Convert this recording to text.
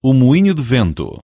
o moinho de vento.